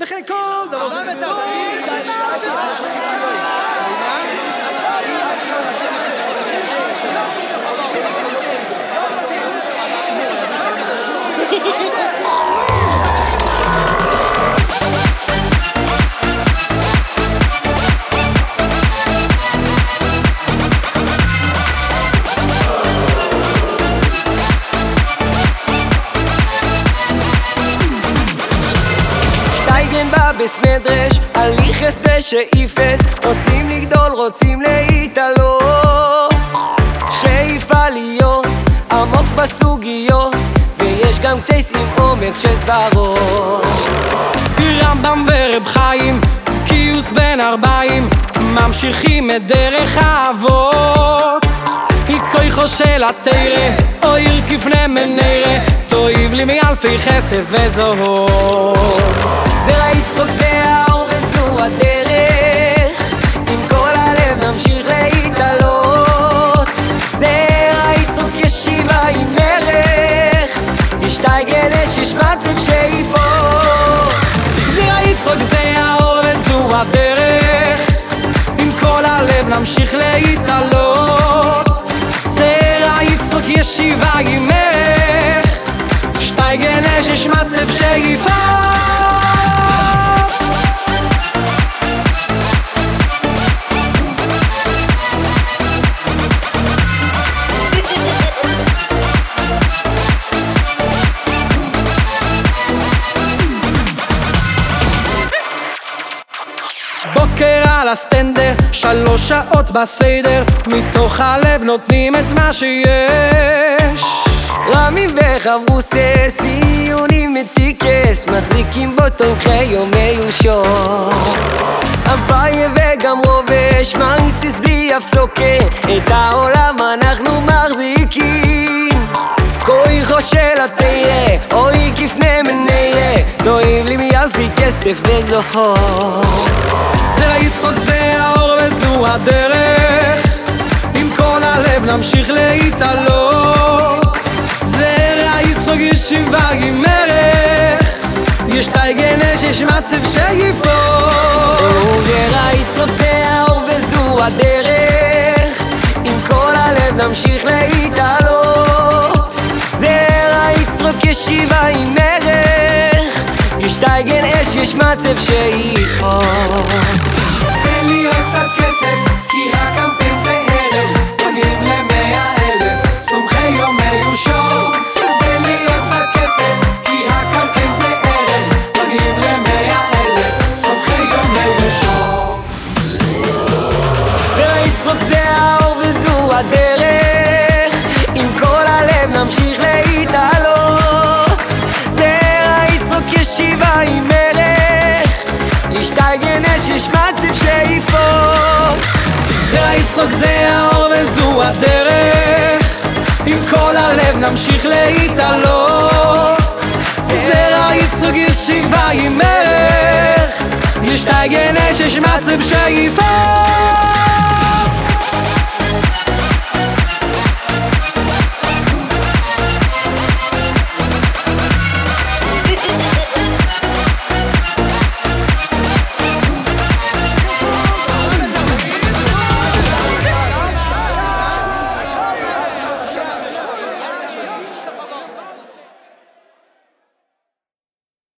וכן כל דבר זה שטייגן בבס מדרש, הליכס ושאיפס. רוצים לגדול, רוצים להתעלות. שאיפה להיות עמוק בסוגיות ויש גם קצייס עם עומק של סברות. רמב"ם ורב חיים, קיוס בן ארבעים ממשיכים את דרך האבות. איקוי חושל התרא, אויר כפני מנרא תועיב לי מאלפי כסף וזוהות נמשיך להתעלות. זרע יצחוק ישיבה ערך שטייגן אש יש מצב שאיפה על הסטנדר, שלוש שעות בסדר, מתוך הלב נותנים את מה שיש. רמים וחברוסס, ציונים מטיקס, מחזיקים בו תומכי יום מיושור. אביי וגם רובש, מריציס בלי אף צוקר, את העולם אנחנו מחזיקים. כוי חושל התרא, אוי כפני מנרא, דואב לי מאלפי כסף וזוהור. זה יצחוק זה האור וזו הדרך, עם כל הלב נמשיך להתעלות. זרע יצחוק ישיבה עם ערך, יש טייגן אש, יש מצב שיפול. זרע יצחוק זה האור וזו הדרך. עם כל הלב נמשיך להתעלות. זרע יצחוק ישיבה עם ערך יש טייגן אש, יש מצב שאיפות תן לי רק קצת כסף, כי הקמפיין זה ערך מגיעים למאה אלף, סומכי יום מיושור תן לי רק קצת כסף, כי הקמפיין זה ערך מגיעים למאה אלף, סומכי יום מיושור זרע יצחוק זה האור וזו הדרך עם כל הלב נמשיך להתעלות. זרע יצחוק ישיבה עם מלך טייגן אש, יש מצב שאיפות זרע יצחוק זה האור וזו הדרך. עם כל הלב נמשיך להתעלות. זרע יצחוק ישיבה עם ערך יש טייגן אש, יש מצב שאיפות